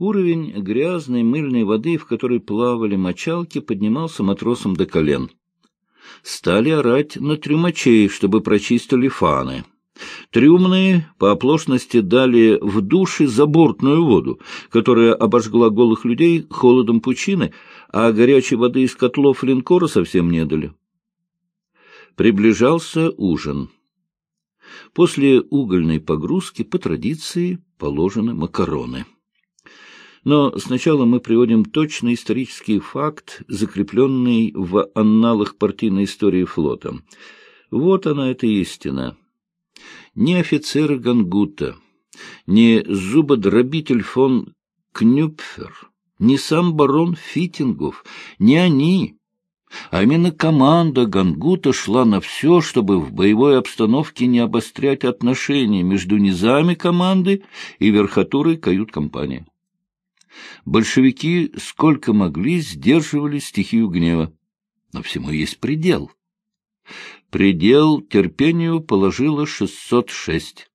Уровень грязной мыльной воды, в которой плавали мочалки, поднимался матросам до колен. Стали орать на трюмачей, чтобы прочистили фаны. Трюмные по оплошности дали в души забортную воду, которая обожгла голых людей холодом пучины, а горячей воды из котлов линкора совсем не дали. Приближался ужин. После угольной погрузки, по традиции, положены макароны. Но сначала мы приводим точный исторический факт, закрепленный в анналах партийной истории флота. Вот она, эта истина. Ни офицеры Гангута, ни зубодробитель фон Кнюпфер, ни сам барон Фитингов, ни они, а именно команда Гангута шла на все, чтобы в боевой обстановке не обострять отношения между низами команды и верхотурой кают-компании. Большевики сколько могли сдерживали стихию гнева. Но всему есть предел. Предел терпению положило 606.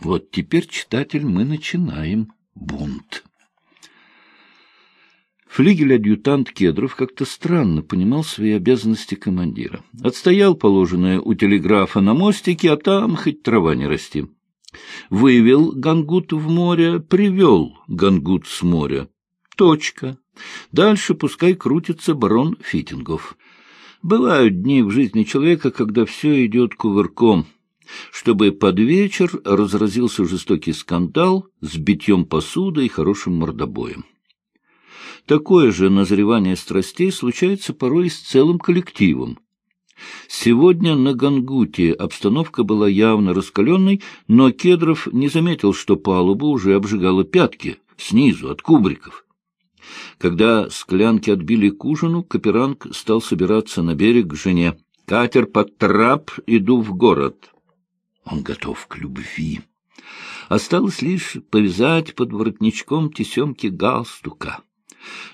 Вот теперь, читатель, мы начинаем бунт. Флигель-адъютант Кедров как-то странно понимал свои обязанности командира. Отстоял положенное у телеграфа на мостике, а там хоть трава не расти. Вывел Гангут в море, привел Гангут с моря. Точка. Дальше пускай крутится барон Фитингов. Бывают дни в жизни человека, когда все идет кувырком, чтобы под вечер разразился жестокий скандал с битьем посуды и хорошим мордобоем. Такое же назревание страстей случается порой с целым коллективом. Сегодня на Гангуте обстановка была явно раскаленной, но Кедров не заметил, что палуба уже обжигала пятки, снизу, от кубриков. Когда склянки отбили к ужину, Каперанг стал собираться на берег к жене. «Катер под трап, иду в город». Он готов к любви. Осталось лишь повязать под воротничком тесемки галстука.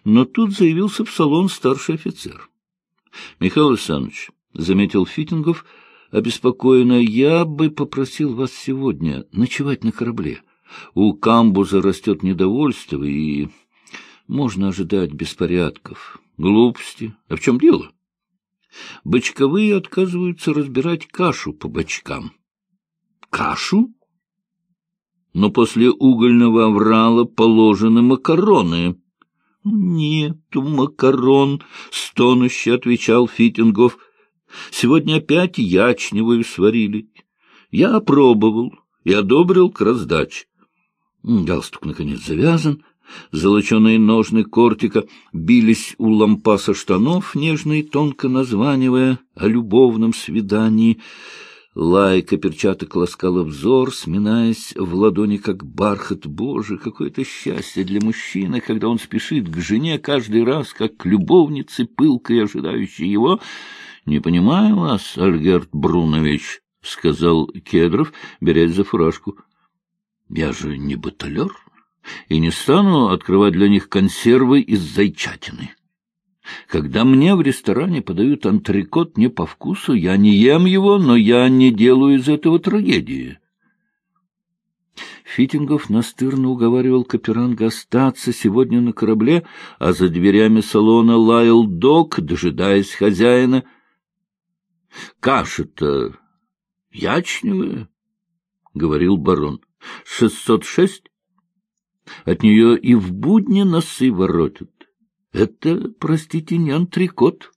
Но тут заявился в салон старший офицер. — Михаил Александрович, — заметил Фитингов, обеспокоенно, — я бы попросил вас сегодня ночевать на корабле. У камбуза растет недовольство, и можно ожидать беспорядков. Глупости. А в чем дело? Бочковые отказываются разбирать кашу по бочкам. Кашу? Но после угольного аврала положены макароны. — Нету макарон, — стонуще отвечал Фитингов. — Сегодня опять ячневую сварили. Я опробовал и одобрил к раздаче. Галстук, наконец, завязан. Золоченые ножны кортика бились у лампаса штанов, нежно и тонко названивая о любовном свидании — Лайка перчаток ласкала взор, сминаясь в ладони, как бархат. Боже, какое-то счастье для мужчины, когда он спешит к жене каждый раз, как к любовнице, пылкой ожидающей его. — Не понимаю вас, Альгерт Брунович, — сказал Кедров, берясь за фуражку. — Я же не баталер и не стану открывать для них консервы из зайчатины. Когда мне в ресторане подают антрикот не по вкусу, я не ем его, но я не делаю из этого трагедии. Фитингов настырно уговаривал Каперанга остаться сегодня на корабле, а за дверями салона лаял док, дожидаясь хозяина. — Каша-то ячневая, — говорил барон. — Шестьсот шесть? От нее и в будни носы воротят. Это, простите, не антрикот.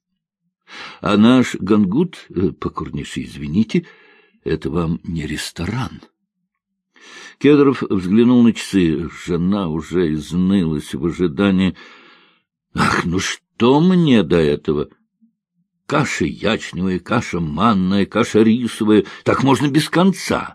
А наш гангут, э, покорнейше извините, это вам не ресторан. Кедров взглянул на часы. Жена уже изнылась в ожидании. Ах, ну что мне до этого? Каша ячневая, каша манная, каша рисовая. Так можно без конца.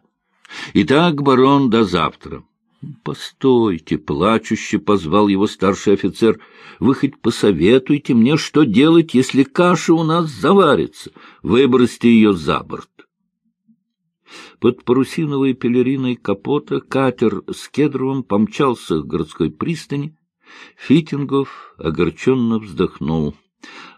Итак, барон, до завтра. — Постойте, — плачуще позвал его старший офицер, — вы хоть посоветуйте мне, что делать, если каша у нас заварится. Выбросьте ее за борт. Под парусиновой пелериной капота катер с Кедровым помчался к городской пристани. Фитингов огорченно вздохнул,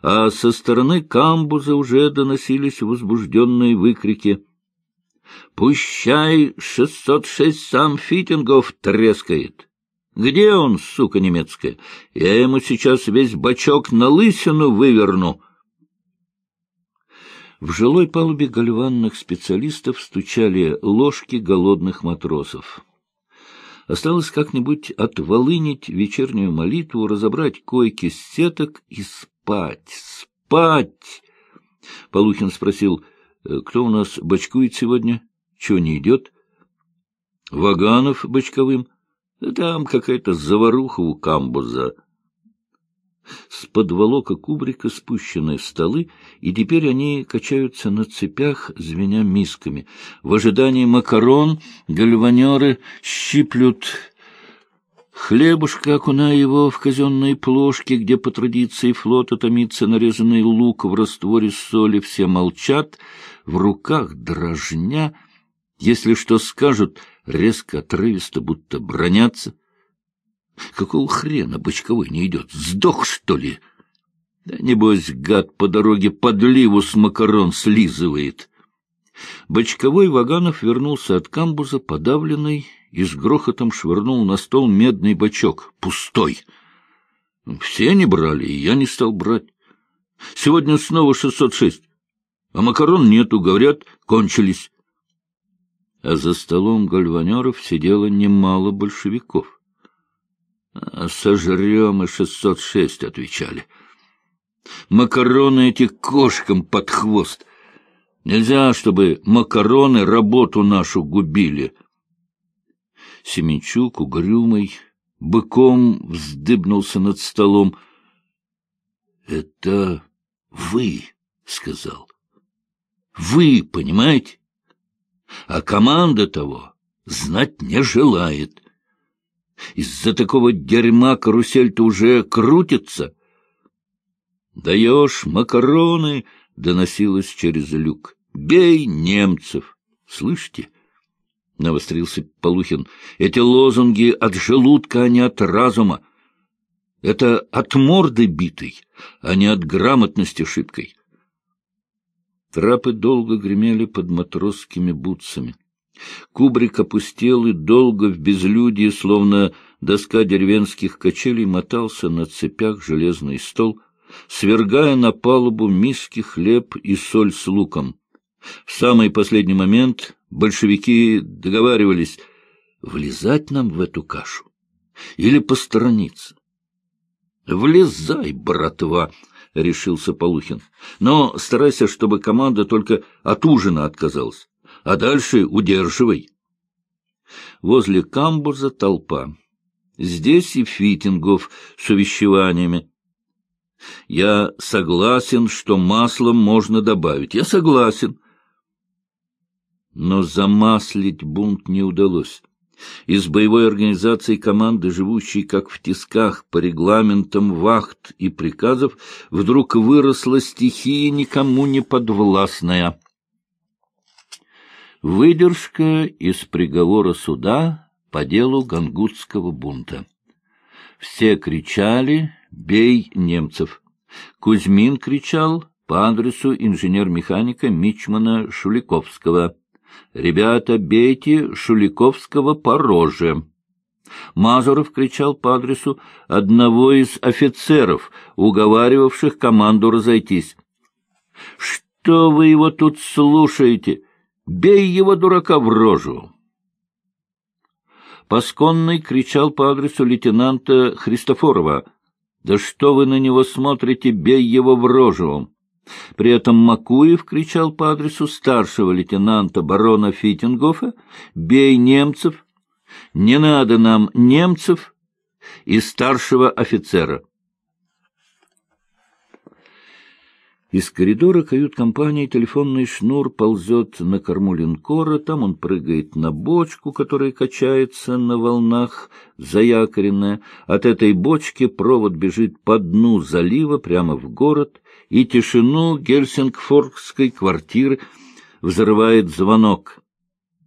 а со стороны камбуза уже доносились возбужденные выкрики — Пущай шестьсот шесть сам Фитингов трескает. Где он, сука немецкая? Я ему сейчас весь бачок на лысину выверну. В жилой палубе гальванных специалистов стучали ложки голодных матросов. Осталось как-нибудь отволынить вечернюю молитву, разобрать койки с сеток и спать, спать. Полухин спросил, «Э, кто у нас бочкует сегодня? Чего не идет? Ваганов бочковым. Там какая-то заваруха у камбуза. С подволока кубрика спущены столы, и теперь они качаются на цепях, звеня мисками. В ожидании макарон гальванеры щиплют хлебушка, окуная его в казенные плошки, где по традиции флота томится нарезанный лук в растворе соли. Все молчат, в руках дрожня. Если что скажут, резко, отрывисто, будто бронятся — Какого хрена Бочковой не идет? Сдох, что ли? Да, небось, гад по дороге подливу с макарон слизывает. Бочковой Ваганов вернулся от камбуза, подавленный, и с грохотом швырнул на стол медный бачок. Пустой. Все не брали, и я не стал брать. Сегодня снова шестьсот шесть. А макарон нету, говорят, кончились. А за столом гальванеров сидело немало большевиков. Сожрем и шестьсот шесть, отвечали. Макароны эти кошкам под хвост. Нельзя, чтобы макароны работу нашу губили. Семенчук, угрюмый, быком вздыбнулся над столом. — Это вы, — сказал. — Вы, понимаете? А команда того знать не желает. — из-за такого дерьма карусель-то уже крутится. «Даешь макароны!» — доносилось через люк. «Бей немцев!» Слышите? — навострился Полухин. — Эти лозунги от желудка, а не от разума. Это от морды битой, а не от грамотности шибкой. Трапы долго гремели под матросскими бутсами. Кубрик опустел и долго в безлюдии, словно доска деревенских качелей, мотался на цепях железный стол, свергая на палубу миски хлеб и соль с луком. В самый последний момент большевики договаривались, влезать нам в эту кашу или посторониться. — Влезай, братва! — решился Полухин. — Но старайся, чтобы команда только от ужина отказалась а дальше удерживай. Возле камбуза толпа. Здесь и Фитингов с увещеваниями. Я согласен, что маслом можно добавить. Я согласен. Но замаслить бунт не удалось. Из боевой организации команды, живущей как в тисках по регламентам вахт и приказов, вдруг выросла стихия никому не подвластная. Выдержка из приговора суда по делу гангутского бунта. Все кричали «Бей немцев!». Кузьмин кричал по адресу инженер-механика Мичмана Шуликовского. «Ребята, бейте Шуликовского по роже!». Мазуров кричал по адресу одного из офицеров, уговаривавших команду разойтись. «Что вы его тут слушаете? Бей его, дурака, в рожу! Пасконный кричал по адресу лейтенанта Христофорова. «Да что вы на него смотрите? Бей его в рожу!» При этом Макуев кричал по адресу старшего лейтенанта барона Фитингофа «Бей немцев! Не надо нам немцев!» и старшего офицера. Из коридора кают-компании телефонный шнур ползет на корму линкора, там он прыгает на бочку, которая качается на волнах, заякоренная. От этой бочки провод бежит по дну залива прямо в город, и тишину гельсингфордской квартиры взрывает звонок.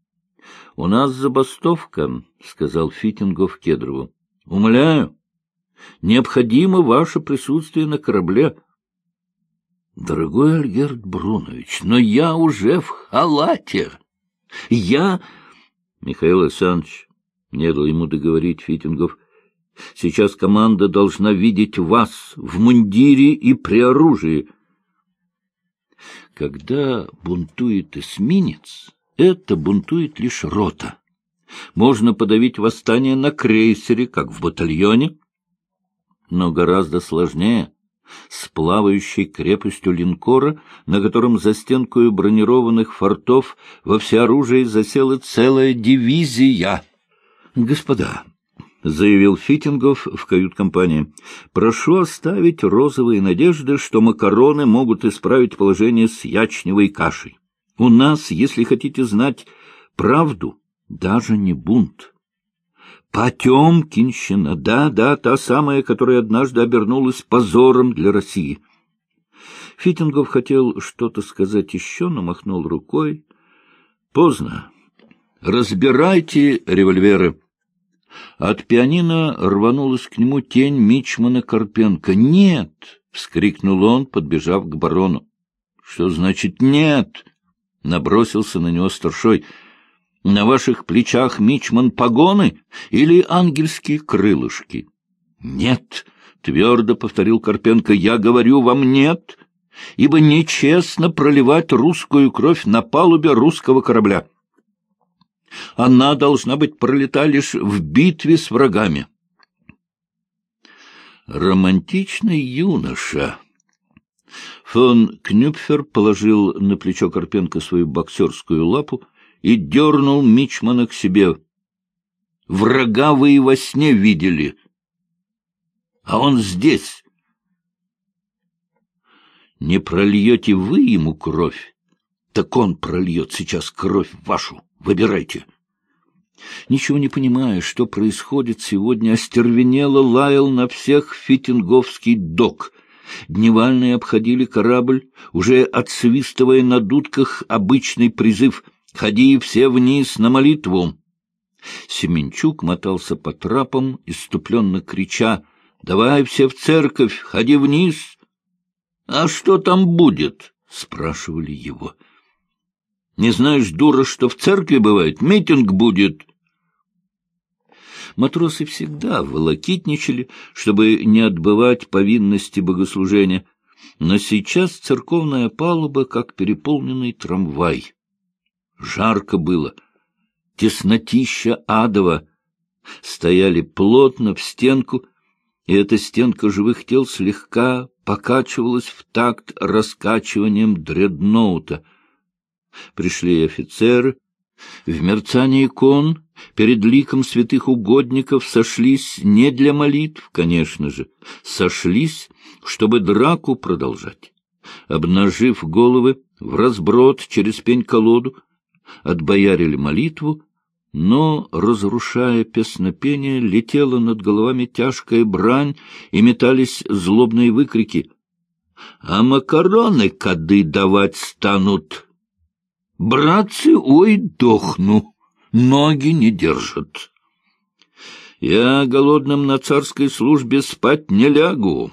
— У нас забастовка, — сказал Фитингов Кедрову. — Умоляю, необходимо ваше присутствие на корабле. — Дорогой Альгерт Брунович, но я уже в халате. Я... Михаил Александрович, не дал ему договорить Фитингов, Сейчас команда должна видеть вас в мундире и при оружии. Когда бунтует эсминец, это бунтует лишь рота. Можно подавить восстание на крейсере, как в батальоне, но гораздо сложнее с плавающей крепостью линкора, на котором за стенкою бронированных фортов во всеоружии засела целая дивизия. Господа, — заявил Фитингов в кают-компании. — Прошу оставить розовые надежды, что макароны могут исправить положение с ячневой кашей. У нас, если хотите знать правду, даже не бунт. Потемкинщина, да-да, та самая, которая однажды обернулась позором для России. Фитингов хотел что-то сказать еще, но махнул рукой. — Поздно. Разбирайте револьверы. От пианино рванулась к нему тень Мичмана Карпенко. «Нет!» — вскрикнул он, подбежав к барону. «Что значит «нет»?» — набросился на него старшой. «На ваших плечах, Мичман, погоны или ангельские крылышки?» «Нет!» — твердо повторил Карпенко. «Я говорю вам нет, ибо нечестно проливать русскую кровь на палубе русского корабля». Она должна быть пролита лишь в битве с врагами. Романтичный юноша. Фон Кнюпфер положил на плечо Карпенко свою боксерскую лапу и дернул Мичмана к себе. Врага вы и во сне видели, а он здесь. Не прольете вы ему кровь, так он прольет сейчас кровь вашу. Выбирайте. Ничего не понимая, что происходит сегодня, остервенело лаял на всех фитинговский док. Дневальные обходили корабль, уже отсвистывая на дудках обычный призыв «Ходи все вниз на молитву!». Семенчук мотался по трапам, иступленно крича «Давай все в церковь, ходи вниз!» «А что там будет?» — спрашивали его. Не знаешь, дура, что в церкви бывает? Митинг будет. Матросы всегда волокитничали, чтобы не отбывать повинности богослужения. Но сейчас церковная палуба, как переполненный трамвай. Жарко было, теснотища адова. Стояли плотно в стенку, и эта стенка живых тел слегка покачивалась в такт раскачиванием дредноута — Пришли офицеры. В мерцании икон перед ликом святых угодников сошлись не для молитв, конечно же, сошлись, чтобы драку продолжать. Обнажив головы в разброд через пень-колоду, отбоярили молитву, но, разрушая песнопение, летела над головами тяжкая брань и метались злобные выкрики. — А макароны кады давать станут! Братцы, ой, дохну, ноги не держат. Я голодным на царской службе спать не лягу.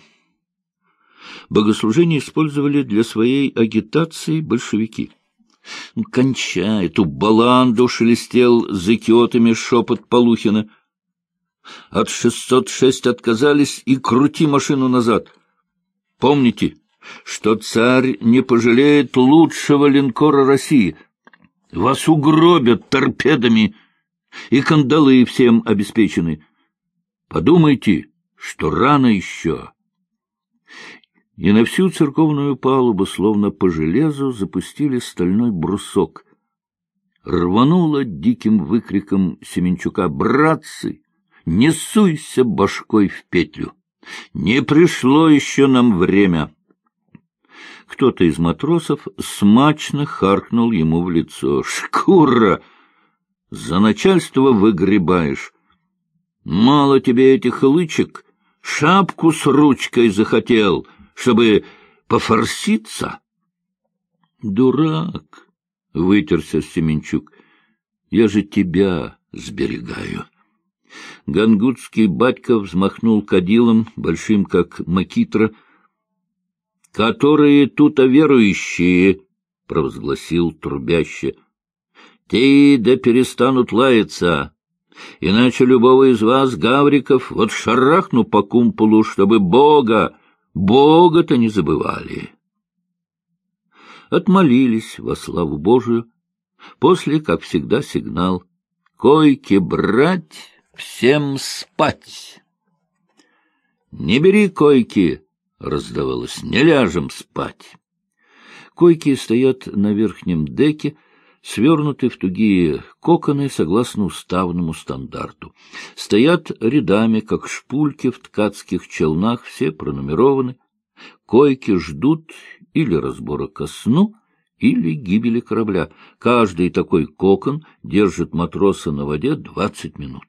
Богослужение использовали для своей агитации большевики. «Ну, «Кончай эту баланду!» — шелестел за киотами шепот Полухина. «От шестьсот шесть отказались и крути машину назад. Помните, что царь не пожалеет лучшего линкора России. Вас угробят торпедами, и кандалы всем обеспечены. Подумайте, что рано еще. И на всю церковную палубу, словно по железу, запустили стальной брусок. Рвануло диким выкриком Семенчука «Братцы, не суйся башкой в петлю! Не пришло еще нам время!» Кто-то из матросов смачно харкнул ему в лицо. «Шкура! За начальство выгребаешь! Мало тебе этих лычек! Шапку с ручкой захотел, чтобы пофорситься!» «Дурак!» — вытерся Семенчук. «Я же тебя сберегаю!» Гангутский батька взмахнул кадилом, большим как макитра, — которые тут верующие, — провозгласил трубяще. — Те да перестанут лаяться. Иначе любого из вас, гавриков, вот шарахну по кумполу, чтобы Бога, Бога-то не забывали. Отмолились во славу Божию. После, как всегда, сигнал. Койки брать, всем спать. Не бери койки, раздавалось, не ляжем спать. Койки стоят на верхнем деке, свернуты в тугие коконы согласно уставному стандарту. Стоят рядами, как шпульки в ткацких челнах, все пронумерованы. Койки ждут или разбора ко сну, или гибели корабля. Каждый такой кокон держит матроса на воде двадцать минут.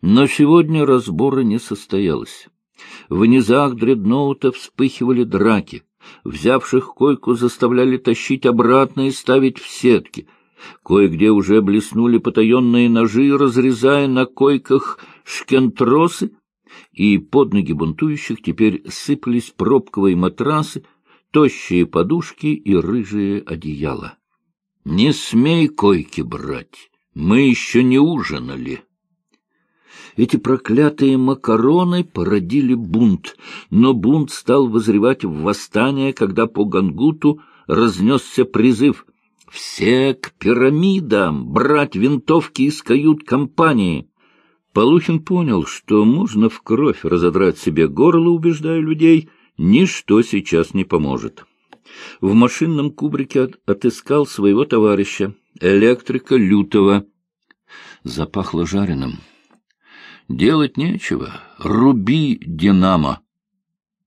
Но сегодня разбора не состоялось. В низах дредноута вспыхивали драки. Взявших койку заставляли тащить обратно и ставить в сетки. Кое-где уже блеснули потаенные ножи, разрезая на койках шкентросы, и под ноги бунтующих теперь сыпались пробковые матрасы, тощие подушки и рыжие одеяла. — Не смей койки брать, мы еще не ужинали. Эти проклятые макароны породили бунт, но бунт стал возревать в восстание, когда по Гангуту разнесся призыв «Все к пирамидам! Брать винтовки из кают-компании!» Полухин понял, что можно в кровь разодрать себе горло, убеждая людей, ничто сейчас не поможет. В машинном кубрике отыскал своего товарища, электрика Лютого. Запахло жареным. Делать нечего. Руби «Динамо».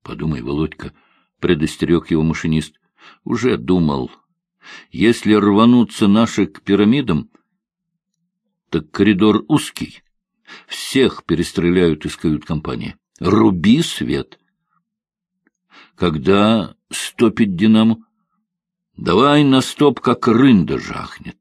Подумай, Володька, — предостерег его машинист. Уже думал. Если рвануться наши к пирамидам, так коридор узкий. Всех перестреляют из кают-компании. Руби свет. Когда стопить «Динамо»? Давай на стоп, как рында жахнет.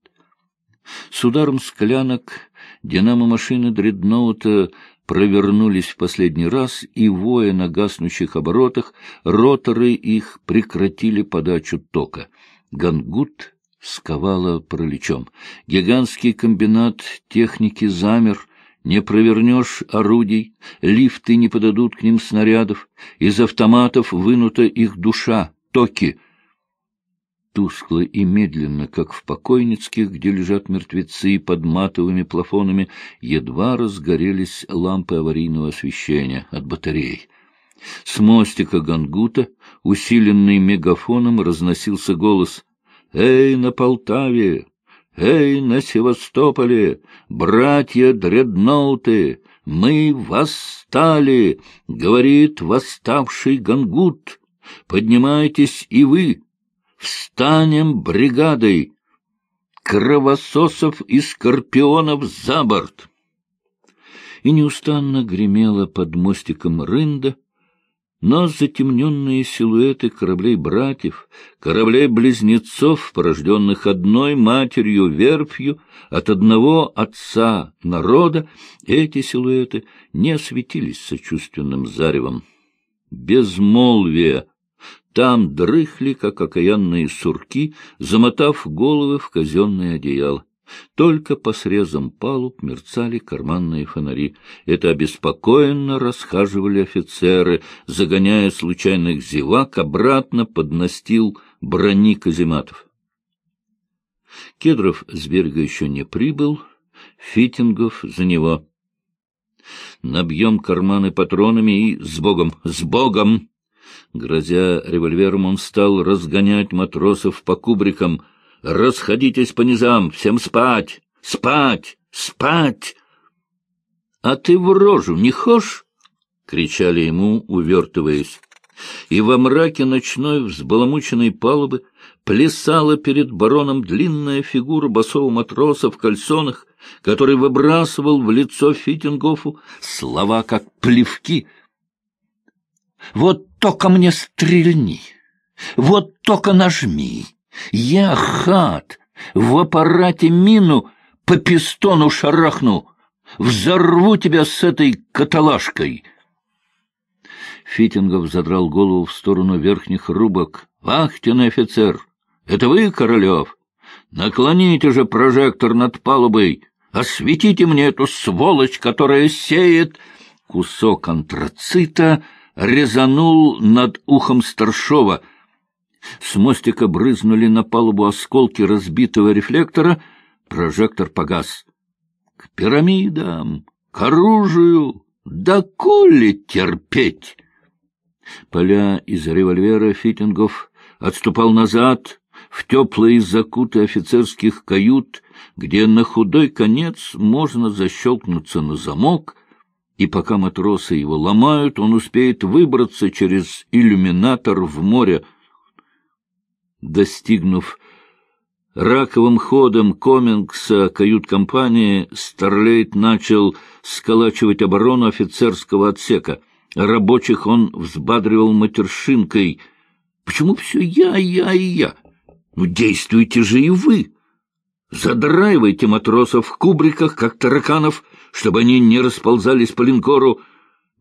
С ударом склянок Динамо-машины дредноута провернулись в последний раз, и, воя на гаснущих оборотах, роторы их прекратили подачу тока. Гангут сковала параличом. Гигантский комбинат техники замер, не провернешь орудий, лифты не подадут к ним снарядов, из автоматов вынута их душа, токи — тускло и медленно, как в покойницких, где лежат мертвецы под матовыми плафонами, едва разгорелись лампы аварийного освещения от батарей. С мостика Гангута, усиленный мегафоном, разносился голос «Эй, на Полтаве! Эй, на Севастополе! Братья дредноуты! Мы восстали!» — говорит восставший Гангут. «Поднимайтесь и вы!» Встанем бригадой! Кровососов и скорпионов за борт! И неустанно гремело под мостиком рында, но затемненные силуэты кораблей-братьев, кораблей-близнецов, порожденных одной матерью-верфью, от одного отца народа, эти силуэты не осветились сочувственным заревом. Безмолвие там дрыхли, как окаянные сурки, замотав головы в казенное одеяло. Только по срезам палуб мерцали карманные фонари. Это обеспокоенно расхаживали офицеры, загоняя случайных зевак обратно под настил брони казематов. Кедров с берега еще не прибыл, Фитингов за него. Набьем карманы патронами и с Богом, с Богом! Грозя револьвером, он стал разгонять матросов по кубрикам. «Расходитесь по низам! Всем спать! Спать! Спать!» «А ты в рожу не хошь?» — кричали ему, увертываясь. И во мраке ночной взбаламученной палубы плясала перед бароном длинная фигура босого матроса в кальсонах, который выбрасывал в лицо Фитингофу слова, как плевки. «Вот только мне стрельни, вот только нажми. Я хат, в аппарате мину по пистону шарахну, взорву тебя с этой каталажкой. Фитингов задрал голову в сторону верхних рубок. «Вахтенный офицер! Это вы, Королев? Наклоните же прожектор над палубой! Осветите мне эту сволочь, которая сеет...» Кусок антрацита резанул над ухом старшова. С мостика брызнули на палубу осколки разбитого рефлектора. Прожектор погас. «К пирамидам! К оружию! Да коли терпеть!» Поля из револьвера Фитингов отступал назад в теплые закуты офицерских кают, где на худой конец можно защелкнуться на замок, и пока матросы его ломают, он успеет выбраться через иллюминатор в море. Достигнув раковым ходом Комингса кают-компании, Старлейт начал сколачивать оборону офицерского отсека. Рабочих он взбадривал матершинкой. «Почему все я, я и я? Ну, действуйте же и вы!» Задраивайте матросов в кубриках, как тараканов, чтобы они не расползались по линкору.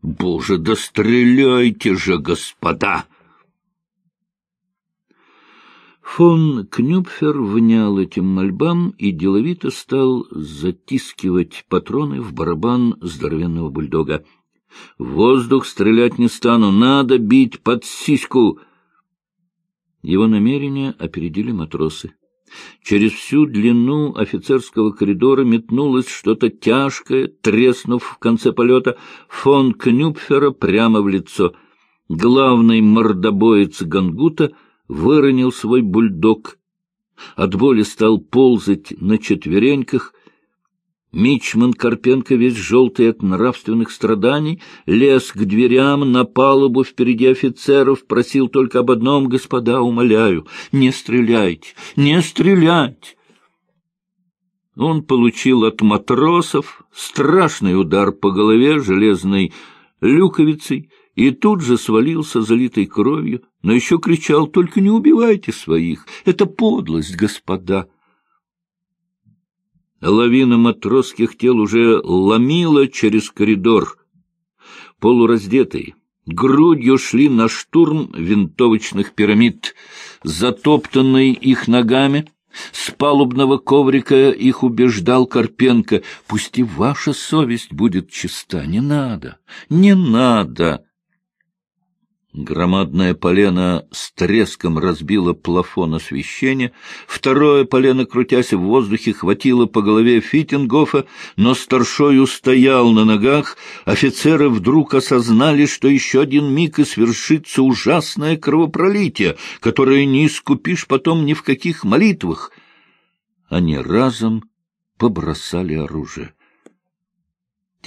Боже, да стреляйте же, господа! Фон Кнюпфер внял этим мольбам и деловито стал затискивать патроны в барабан здоровенного бульдога. — воздух стрелять не стану, надо бить под сиську! Его намерения опередили матросы. Через всю длину офицерского коридора метнулось что-то тяжкое, треснув в конце полета фон Кнюпфера прямо в лицо. Главный мордобоец Гангута выронил свой бульдог. От боли стал ползать на четвереньках, Мичман Карпенко, весь желтый от нравственных страданий, лез к дверям на палубу впереди офицеров, просил только об одном, господа, умоляю, не стреляйте, не стрелять. Он получил от матросов страшный удар по голове железной люковицей и тут же свалился залитой кровью, но еще кричал, только не убивайте своих, это подлость, господа. Лавина матросских тел уже ломила через коридор. Полураздетые, грудью шли на штурм винтовочных пирамид, затоптанные их ногами. С палубного коврика их убеждал Карпенко. Пусть и ваша совесть будет чиста. Не надо, не надо. Громадное полено с треском разбило плафон освещения, второе полено, крутясь в воздухе, хватило по голове Фитингофа, но старшой устоял на ногах, офицеры вдруг осознали, что еще один миг и свершится ужасное кровопролитие, которое не искупишь потом ни в каких молитвах. Они разом побросали оружие.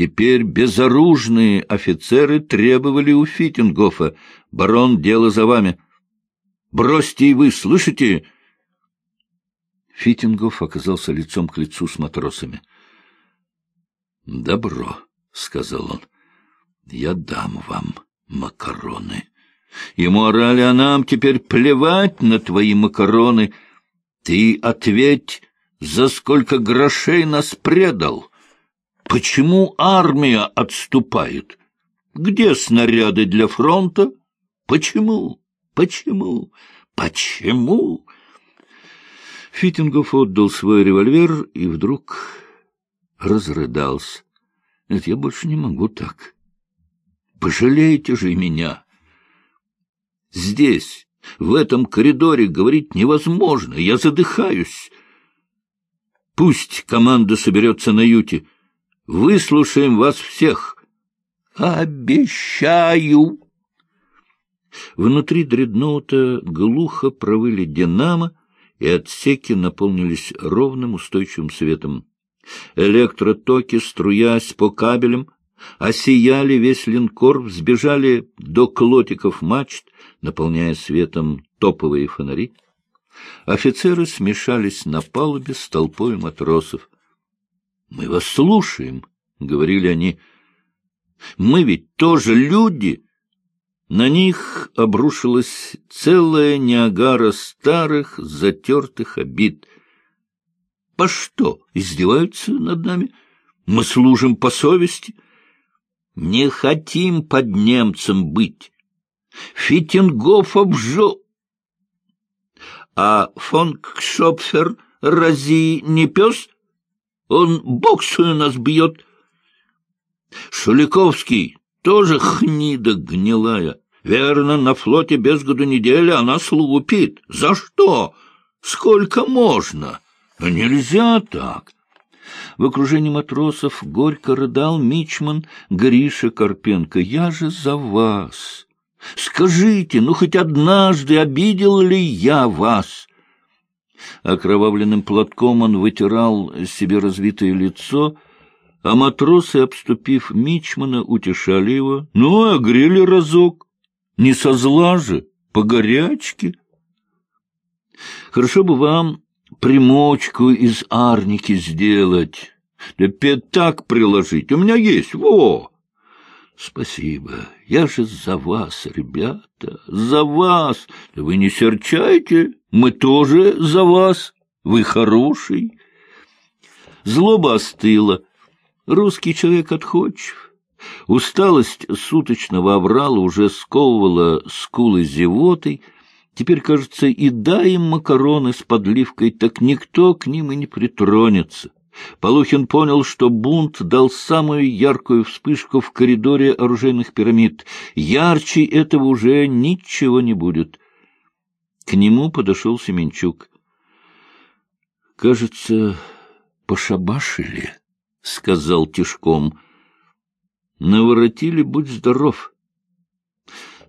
Теперь безоружные офицеры требовали у Фитингофа. «Барон, дело за вами. Бросьте и вы, слышите?» Фитингоф оказался лицом к лицу с матросами. «Добро», — сказал он, — «я дам вам макароны». Ему орали, а нам теперь плевать на твои макароны. Ты ответь, за сколько грошей нас предал. Почему армия отступает? Где снаряды для фронта? Почему? Почему? Почему? Фитингов отдал свой револьвер и вдруг разрыдался. Нет, я больше не могу так. Пожалейте же меня. Здесь, в этом коридоре, говорить невозможно. Я задыхаюсь. Пусть команда соберется на юте. Выслушаем вас всех. Обещаю. Внутри дредноута глухо провыли динамо, и отсеки наполнились ровным устойчивым светом. Электротоки, струясь по кабелям, осияли весь линкор, взбежали до клотиков мачт, наполняя светом топовые фонари. Офицеры смешались на палубе с толпой матросов. — Мы вас слушаем, — говорили они. — Мы ведь тоже люди. На них обрушилась целая неагара старых затертых обид. По что издеваются над нами? Мы служим по совести. Не хотим под немцем быть. Фитингоф обжег. А фон Кшопфер рази не пес — Он боксую нас бьет. Шуликовский тоже хнида гнилая. Верно, на флоте без году недели она слупит. За что? Сколько можно? Но нельзя так. В окружении матросов горько рыдал мичман Гриша Карпенко. «Я же за вас! Скажите, ну хоть однажды обидел ли я вас?» Окровавленным платком он вытирал себе разбитое лицо, а матросы, обступив мичмана, утешали его. «Ну, огрели разок. Не со зла же, по горячке». «Хорошо бы вам примочку из арники сделать, да пятак приложить. У меня есть, во! Спасибо. Я же за вас, ребята, за вас. Вы не серчайте, мы тоже за вас. Вы хороший. Злоба остыла. Русский человек отходчив. Усталость суточного оврала уже сковывала скулы зевотой, Теперь, кажется, и дай им макароны с подливкой, так никто к ним и не притронется. Полухин понял, что бунт дал самую яркую вспышку в коридоре оружейных пирамид. Ярче этого уже ничего не будет. К нему подошел Семенчук. — Кажется, пошабашили, — сказал тишком. — Наворотили, будь здоров.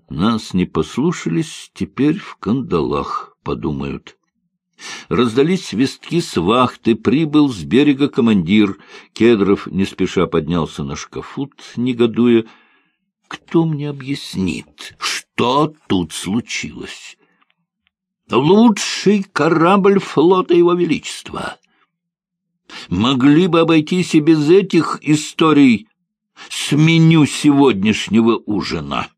Нас не послушались, теперь в кандалах, подумают. Раздались свистки с вахты, прибыл с берега командир. Кедров не спеша поднялся на шкафут, негодуя. Кто мне объяснит, что тут случилось? Лучший корабль флота Его Величества. Могли бы обойтись и без этих историй с меню сегодняшнего ужина.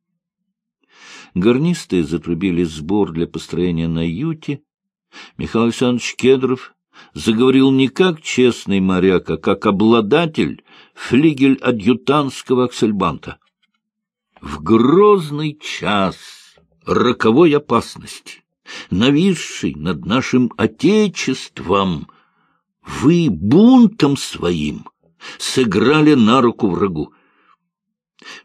Гарнисты затрубили сбор для построения на юте. Михаил Александрович Кедров заговорил не как честный моряк, а как обладатель флигель-адъютантского аксельбанта. В грозный час роковой опасности, нависший над нашим Отечеством, вы бунтом своим сыграли на руку врагу.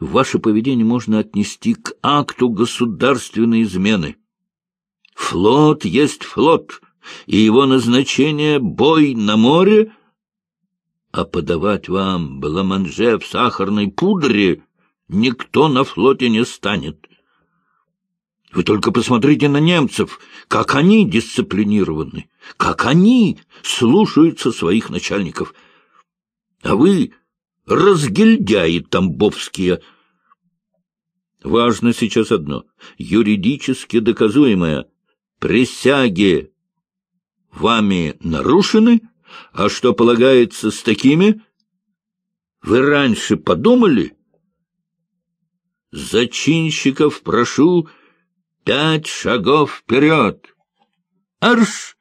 Ваше поведение можно отнести к акту государственной измены. Флот есть флот, и его назначение — бой на море, а подавать вам баламанже в сахарной пудре никто на флоте не станет. Вы только посмотрите на немцев, как они дисциплинированы, как они слушаются своих начальников. А вы разгильдяи тамбовские. Важно сейчас одно — юридически доказуемое. Присяги вами нарушены, а что полагается с такими? Вы раньше подумали? Зачинщиков прошу пять шагов вперед. Арш!